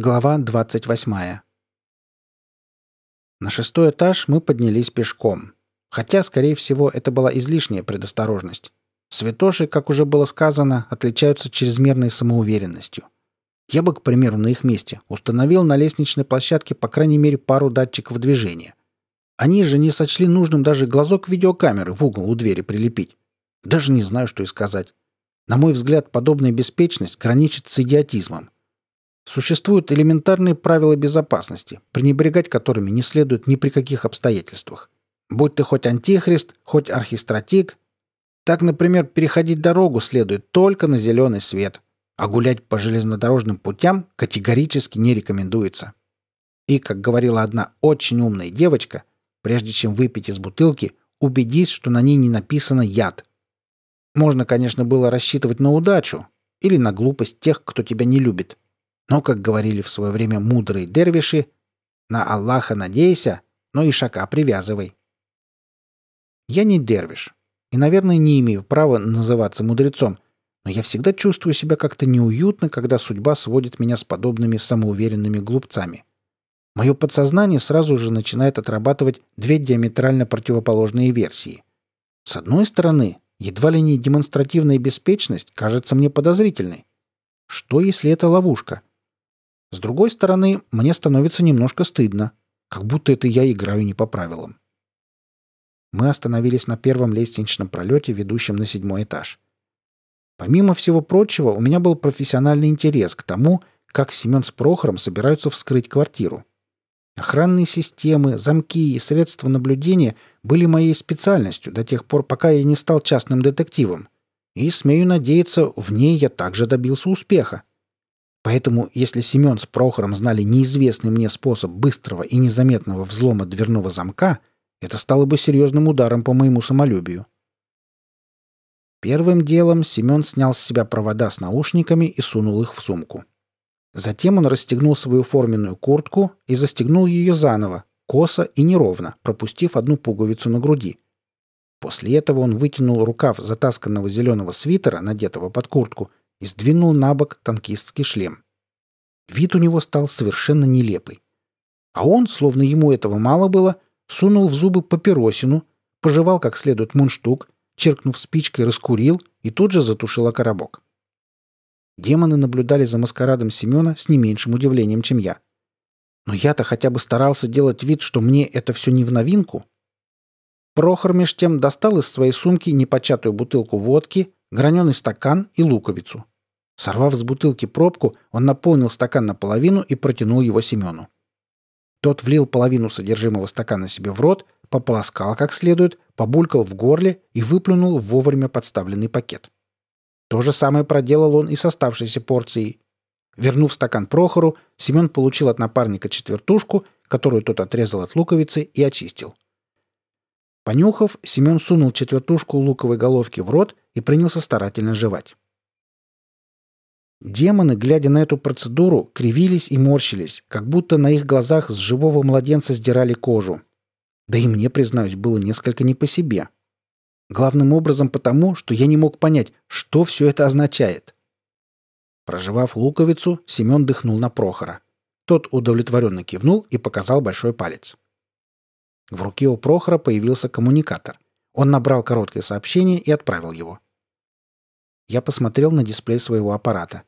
Глава 28. На шестой этаж мы поднялись пешком. Хотя, скорее всего, это была излишняя предосторожность. Святоши, как уже было сказано, отличаются чрезмерной самоуверенностью. Я бы, к примеру, на их месте установил на лестничной площадке по крайней мере пару датчиков движения. Они же не сочли нужным даже глазок видеокамеры в угол у двери прилепить. Даже не знаю, что и сказать. На мой взгляд, подобная беспечность граничит с идиотизмом. Существуют элементарные правила безопасности, пренебрегать которыми не следует ни при каких обстоятельствах. Будь ты хоть антихрист, хоть архистратик. Так, например, переходить дорогу следует только на зеленый свет, а гулять по железнодорожным путям категорически не рекомендуется. И, как говорила одна очень умная девочка, прежде чем выпить из бутылки, убедись, что на ней не написано «яд». Можно, конечно, было рассчитывать на удачу или на глупость тех, кто тебя не любит – но, как говорили в свое время мудрые дервиши, на Аллаха надейся, но и шака привязывай. Я не дервиш и, наверное, не имею права называться мудрецом, но я всегда чувствую себя как-то неуютно, когда судьба сводит меня с подобными самоуверенными глупцами. Мое подсознание сразу же начинает отрабатывать две диаметрально противоположные версии. С одной стороны, едва ли не демонстративная беспечность кажется мне подозрительной. Что, если это ловушка? С другой стороны, мне становится немножко стыдно, как будто это я играю не по правилам. Мы остановились на первом лестничном пролете, ведущем на седьмой этаж. Помимо всего прочего, у меня был профессиональный интерес к тому, как Семен с Прохором собираются вскрыть квартиру. Охранные системы, замки и средства наблюдения были моей специальностью до тех пор, пока я не стал частным детективом. И, смею надеяться, в ней я также добился успеха. Поэтому, если Семен с Прохором знали неизвестный мне способ быстрого и незаметного взлома дверного замка, это стало бы серьезным ударом по моему самолюбию. Первым делом Семен снял с себя провода с наушниками и сунул их в сумку. Затем он расстегнул свою форменную куртку и застегнул ее заново, косо и неровно, пропустив одну пуговицу на груди. После этого он вытянул рукав затасканного зеленого свитера, надетого под куртку, и сдвинул на бок танкистский шлем. Вид у него стал совершенно нелепый. А он, словно ему этого мало было, сунул в зубы папиросину, пожевал как следует мундштук, черкнув спичкой, раскурил и тут же затушил коробок. Демоны наблюдали за маскарадом Семена с не меньшим удивлением, чем я. Но я-то хотя бы старался делать вид, что мне это все не в новинку. Прохор меж тем достал из своей сумки непочатую бутылку водки, граненый стакан и луковицу. Сорвав с бутылки пробку, он наполнил стакан наполовину и протянул его Семену. Тот влил половину содержимого стакана себе в рот, пополоскал как следует, побулькал в горле и выплюнул в вовремя подставленный пакет. То же самое проделал он и с оставшейся порцией. Вернув стакан Прохору, Семен получил от напарника четвертушку, которую тот отрезал от луковицы и очистил. Понюхав, Семен сунул четвертушку луковой головки в рот и принялся старательно жевать. Демоны, глядя на эту процедуру, кривились и морщились, как будто на их глазах с живого младенца сдирали кожу. Да и мне, признаюсь, было несколько не по себе. Главным образом потому, что я не мог понять, что все это означает. Прожевав луковицу, Семен дыхнул на Прохора. Тот удовлетворенно кивнул и показал большой палец. В руке у Прохора появился коммуникатор. Он набрал короткое сообщение и отправил его. Я посмотрел на дисплей своего аппарата.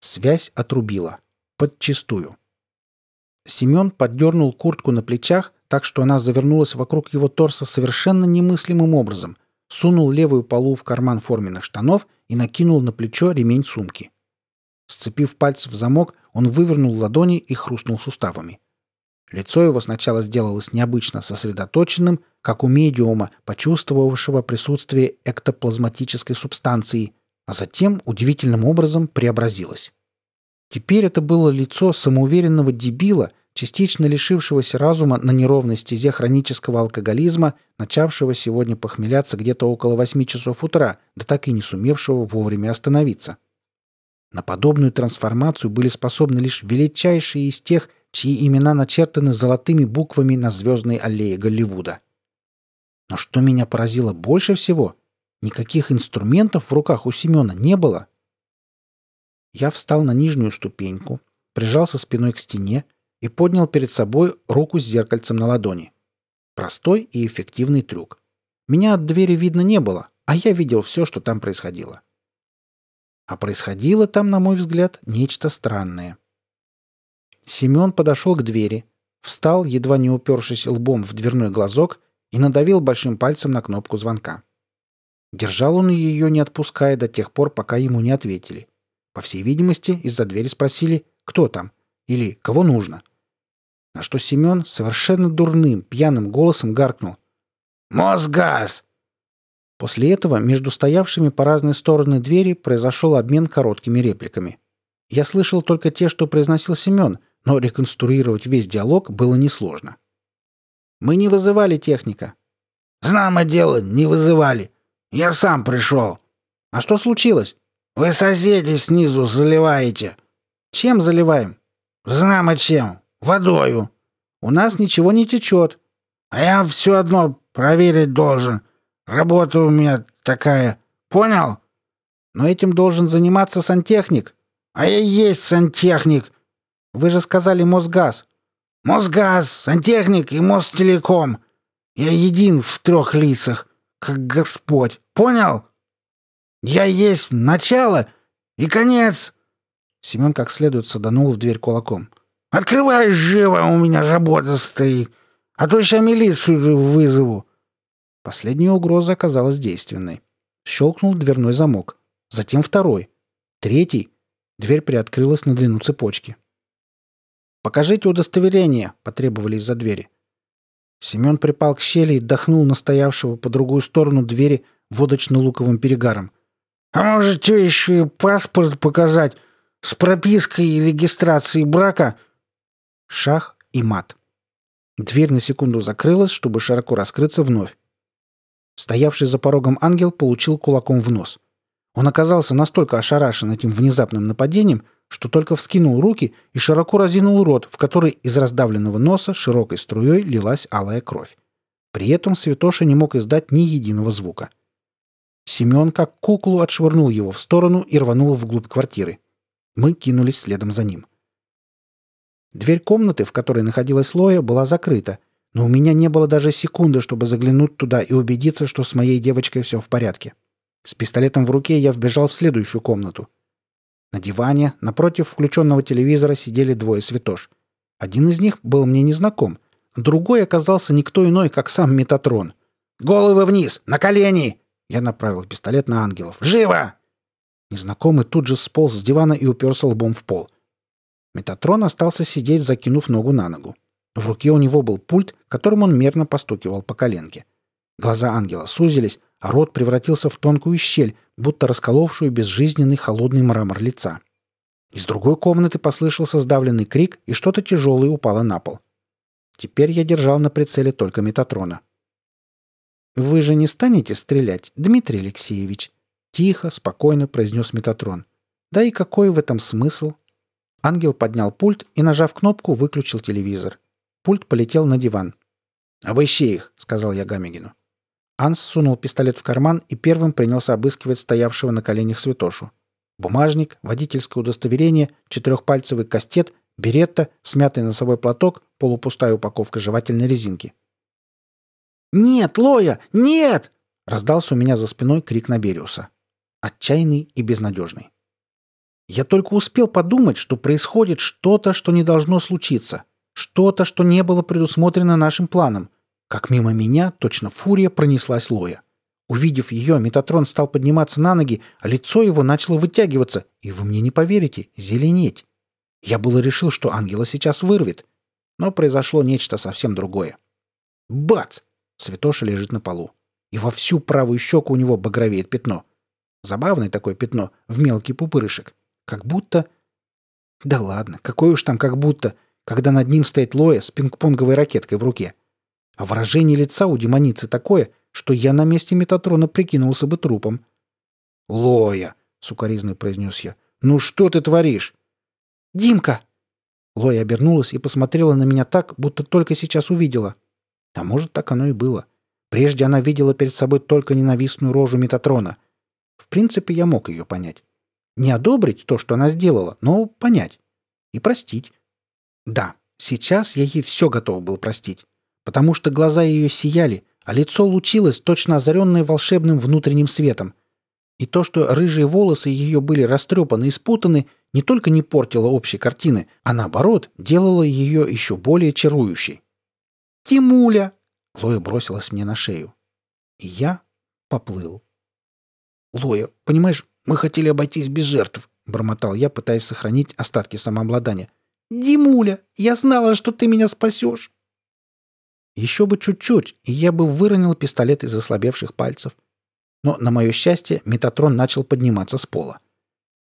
Связь отрубила. Подчистую. Семен поддернул куртку на плечах, так что она завернулась вокруг его торса совершенно немыслимым образом, сунул левую полу в карман форменных штанов и накинул на плечо ремень сумки. Сцепив пальцы в замок, он вывернул ладони и хрустнул суставами. Лицо его сначала сделалось необычно сосредоточенным, как у медиума, почувствовавшего присутствие эктоплазматической субстанции, а затем удивительным образом преобразилось. Теперь это было лицо самоуверенного дебила, частично лишившегося разума на неровной стезе хронического алкоголизма, начавшего сегодня похмеляться где-то около восьми часов утра, да так и не сумевшего вовремя остановиться. На подобную трансформацию были способны лишь величайшие из тех, чьи имена начертаны золотыми буквами на звездной аллее Голливуда. Но что меня поразило больше всего, никаких инструментов в руках у Семена не было. Я встал на нижнюю ступеньку, прижался спиной к стене и поднял перед собой руку с зеркальцем на ладони. Простой и эффективный трюк. Меня от двери видно не было, а я видел все, что там происходило. А происходило там, на мой взгляд, нечто странное. Семен подошел к двери, встал, едва не упершись лбом в дверной глазок, и надавил большим пальцем на кнопку звонка. Держал он ее, не отпуская до тех пор, пока ему не ответили. По всей видимости, из-за двери спросили, кто там или кого нужно. На что Семен совершенно дурным, пьяным голосом гаркнул. «Мосгаз!» После этого между стоявшими по разные стороны двери произошел обмен короткими репликами. Я слышал только те, что произносил Семен, но реконструировать весь диалог было несложно. «Мы не вызывали техника». «Знамо дело, не вызывали. Я сам пришел». «А что случилось?» «Вы соседей снизу заливаете». «Чем заливаем?» «Знамо чем. Водою». «У нас ничего не течет». «А я все одно проверить должен. Работа у меня такая. Понял? Но этим должен заниматься сантехник. А я есть сантехник. Вы же сказали Мосгаз. Мосгаз, сантехник и Мостелеком. Я един в трех лицах, как Господь. Понял? Я есть начало и конец. Семен как следует саданул в дверь кулаком. «Открывай живо, у меня работа стоит, а то сейчас милицию вызову. Последняя угроза оказалась действенной. Щелкнул дверной замок. Затем второй. Третий. Дверь приоткрылась на длину цепочки. «Покажите удостоверение», — потребовали из-за двери. Семен припал к щели и дохнул настоявшего по другую сторону двери водочно-луковым перегаром. «А можете еще и паспорт показать с пропиской и регистрацией брака?» Шах и мат. Дверь на секунду закрылась, чтобы широко раскрыться вновь. Стоявший за порогом ангел получил кулаком в нос. Он оказался настолько ошарашен этим внезапным нападением, что только вскинул руки и широко разинул рот, в который из раздавленного носа широкой струей лилась алая кровь. При этом Святоша не мог издать ни единого звука. Семен как куклу отшвырнул его в сторону и рванул вглубь квартиры. Мы кинулись следом за ним. Дверь комнаты, в которой находилась Лоя, была закрыта, но у меня не было даже секунды, чтобы заглянуть туда и убедиться, что с моей девочкой все в порядке. С пистолетом в руке я вбежал в следующую комнату. На диване, напротив включенного телевизора, сидели двое святош. Один из них был мне незнаком. Другой оказался никто иной, как сам Метатрон. «Головы вниз! На колени!» Я направил пистолет на ангелов. «Живо!» Незнакомый тут же сполз с дивана и уперся лбом в пол. Метатрон остался сидеть, закинув ногу на ногу. В руке у него был пульт, которым он мерно постукивал по коленке. Глаза ангела сузились, а рот превратился в тонкую щель, будто расколовшую безжизненный холодный мрамор лица. Из другой комнаты послышался сдавленный крик, и что-то тяжелое упало на пол. Теперь я держал на прицеле только Метатрона. «Вы же не станете стрелять, Дмитрий Алексеевич?» Тихо, спокойно произнес Метатрон. «Да и какой в этом смысл?» Ангел поднял пульт и, нажав кнопку, выключил телевизор. Пульт полетел на диван. «Обыщи их», — сказал я Гамегину. Анс сунул пистолет в карман и первым принялся обыскивать стоявшего на коленях святошу. Бумажник, водительское удостоверение, четырехпальцевый кастет, беретта, смятый носовой платок, полупустая упаковка жевательной резинки. «Нет, Лоя! Нет!» — раздался у меня за спиной крик Набериуса. Отчаянный и безнадежный. Я только успел подумать, что происходит что-то, что не должно случиться — что-то, что не было предусмотрено нашим планом. Как мимо меня, точно фурия, пронеслась Лоя. Увидев ее, Метатрон стал подниматься на ноги, а лицо его начало вытягиваться, и вы мне не поверите, зеленеть. Я было решил, что ангела сейчас вырвет. Но произошло нечто совсем другое. Бац! Святоша лежит на полу. И во всю правую щеку у него багровеет пятно. Забавное такое пятно, в мелкий пупырышек. Как будто... Да ладно, какое уж там как будто когда над ним стоит Лоя с пинг-понговой ракеткой в руке. А выражение лица у демоницы такое, что я на месте Метатрона прикинулся бы трупом. «Лоя!» — сукоризной произнес я. «Ну что ты творишь?» «Димка!» Лоя обернулась и посмотрела на меня так, будто только сейчас увидела. А может, так оно и было. Прежде она видела перед собой только ненавистную рожу Метатрона. В принципе, я мог ее понять. Не одобрить то, что она сделала, но понять. и простить. Да, сейчас я ей все готов был простить, потому что глаза ее сияли, а лицо лучилось, точно озаренное волшебным внутренним светом. И то, что рыжие волосы ее были растрепаны и спутаны, не только не портило общей картины, а наоборот, делало ее еще более чарующей. «Тимуля!» — Лоя бросилась мне на шею. И я поплыл. «Лоя, понимаешь, мы хотели обойтись без жертв», — бормотал я, пытаясь сохранить остатки самообладания. «Димуля, я знала, что ты меня спасешь!» Еще бы чуть-чуть, и я бы выронил пистолет из ослабевших пальцев. Но, на мое счастье, Метатрон начал подниматься с пола.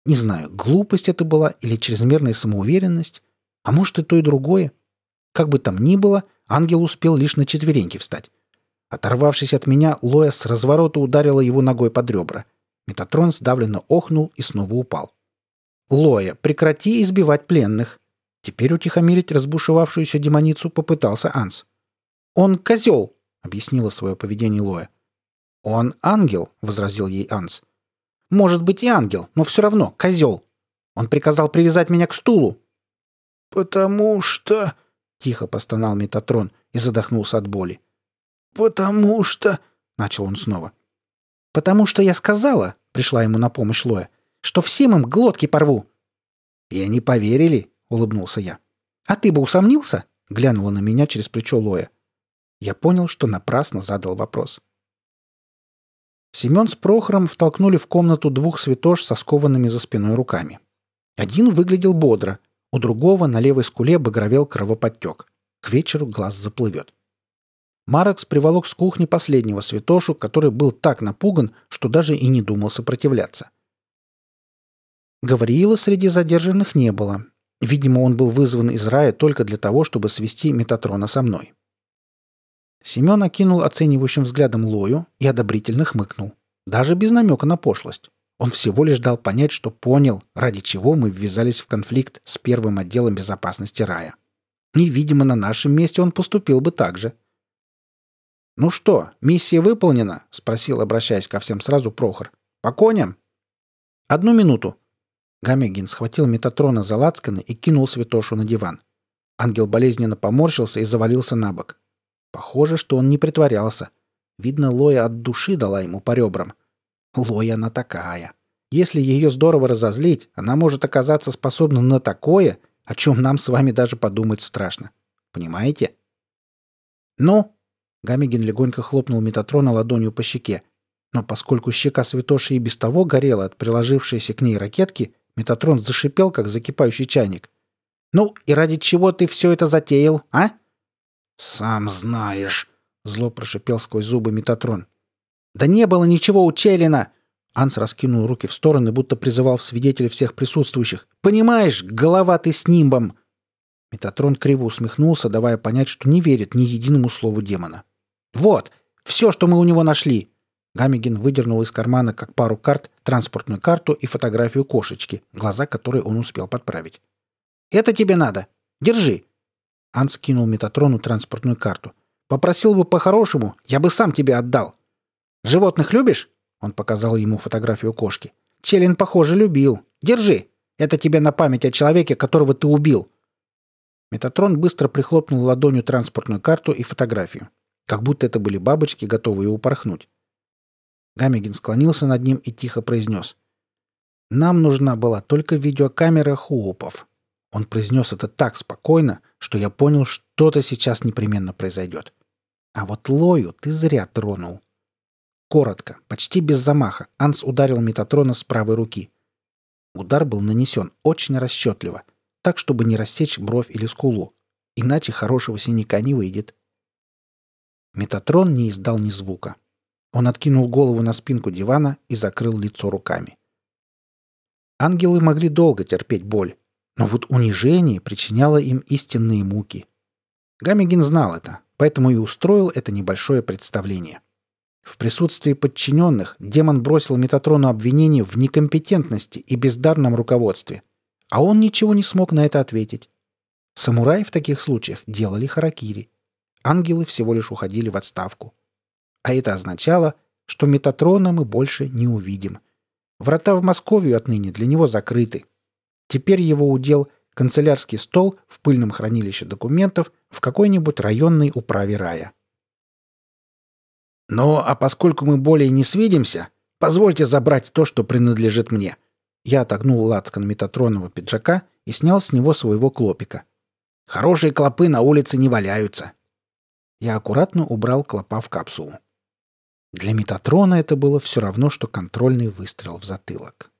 Не знаю, глупость это была или чрезмерная самоуверенность, а может и то, и другое. Как бы там ни было, ангел успел лишь на четвереньки встать. Оторвавшись от меня, Лоя с разворота ударила его ногой под ребра. Метатрон сдавленно охнул и снова упал. «Лоя, прекрати избивать пленных!» Теперь утихомирить разбушевавшуюся демоницу попытался Анс. «Он козел!» — объяснила свое поведение Лоя. «Он ангел!» — возразил ей Анс. «Может быть и ангел, но все равно козел! Он приказал привязать меня к стулу!» «Потому что...» — тихо постонал Метатрон и задохнулся от боли. «Потому что...» — начал он снова. «Потому что я сказала...» — пришла ему на помощь Лоя. «Что всем им глотки порву!» «И они поверили?» — улыбнулся я. «А ты бы усомнился?» — глянула на меня через плечо Лоя. Я понял, что напрасно задал вопрос. Семен с Прохором втолкнули в комнату двух святош со скованными за спиной руками. Один выглядел бодро, у другого на левой скуле багровел кровоподтек. К вечеру глаз заплывет. Марекс приволок с кухни последнего святошу, который был так напуган, что даже и не думал сопротивляться. Гавриила среди задержанных не было. Видимо, он был вызван из рая только для того, чтобы свести Метатрона со мной. Семен окинул оценивающим взглядом Лою и одобрительно хмыкнул. Даже без намека на пошлость. Он всего лишь дал понять, что понял, ради чего мы ввязались в конфликт с первым отделом безопасности рая. И, видимо, на нашем месте он поступил бы так же. «Ну что, миссия выполнена?» — спросил, обращаясь ко всем сразу Прохор. «По коням?» «Одну минуту». Гамегин схватил Метатрона за лацканы и кинул Святошу на диван. Ангел болезненно поморщился и завалился на бок. Похоже, что он не притворялся. Видно, Лоя от души дала ему по ребрам. Лоя она такая. Если ее здорово разозлить, она может оказаться способна на такое, о чем нам с вами даже подумать страшно. Понимаете? «Ну?» Гамигин легонько хлопнул Метатрона ладонью по щеке. Но поскольку щека святоши и без того горела от приложившейся к ней ракетки, Метатрон зашипел, как закипающий чайник. «Ну, и ради чего ты все это затеял, а?» «Сам знаешь», — зло прошипел сквозь зубы Метатрон. «Да не было ничего у Челина!» Анс раскинул руки в стороны, будто призывал в свидетеля всех присутствующих. «Понимаешь, голова ты с нимбом!» Метатрон криво усмехнулся, давая понять, что не верит ни единому слову демона. «Вот! Все, что мы у него нашли!» Гамигин выдернул из кармана, как пару карт, транспортную карту и фотографию кошечки, глаза которой он успел подправить. «Это тебе надо! Держи!» Анс кинул Метатрону транспортную карту. «Попросил бы по-хорошему, я бы сам тебе отдал. Животных любишь?» Он показал ему фотографию кошки. «Челин, похоже, любил. Держи. Это тебе на память о человеке, которого ты убил». Метатрон быстро прихлопнул ладонью транспортную карту и фотографию. Как будто это были бабочки, готовые упорхнуть. Гамегин склонился над ним и тихо произнес. «Нам нужна была только видеокамера Хуопов. Он произнес это так спокойно, что я понял, что-то сейчас непременно произойдет. А вот Лою ты зря тронул. Коротко, почти без замаха, Анс ударил Метатрона с правой руки. Удар был нанесен очень расчетливо, так, чтобы не рассечь бровь или скулу. Иначе хорошего синяка не выйдет. Метатрон не издал ни звука. Он откинул голову на спинку дивана и закрыл лицо руками. Ангелы могли долго терпеть боль, но вот унижение причиняло им истинные муки. Гамегин знал это, поэтому и устроил это небольшое представление. В присутствии подчиненных демон бросил Метатрону обвинение в некомпетентности и бездарном руководстве, а он ничего не смог на это ответить. Самураи в таких случаях делали харакири. Ангелы всего лишь уходили в отставку. А это означало, что Метатрона мы больше не увидим. Врата в Московию отныне для него закрыты. Теперь его удел канцелярский стол в пыльном хранилище документов в какой-нибудь районной управе рая. «Ну, а поскольку мы более не свидимся, позвольте забрать то, что принадлежит мне». Я отогнул лацкан метатронного пиджака и снял с него своего клопика. «Хорошие клопы на улице не валяются». Я аккуратно убрал клопа в капсулу. Для Метатрона это было все равно, что контрольный выстрел в затылок.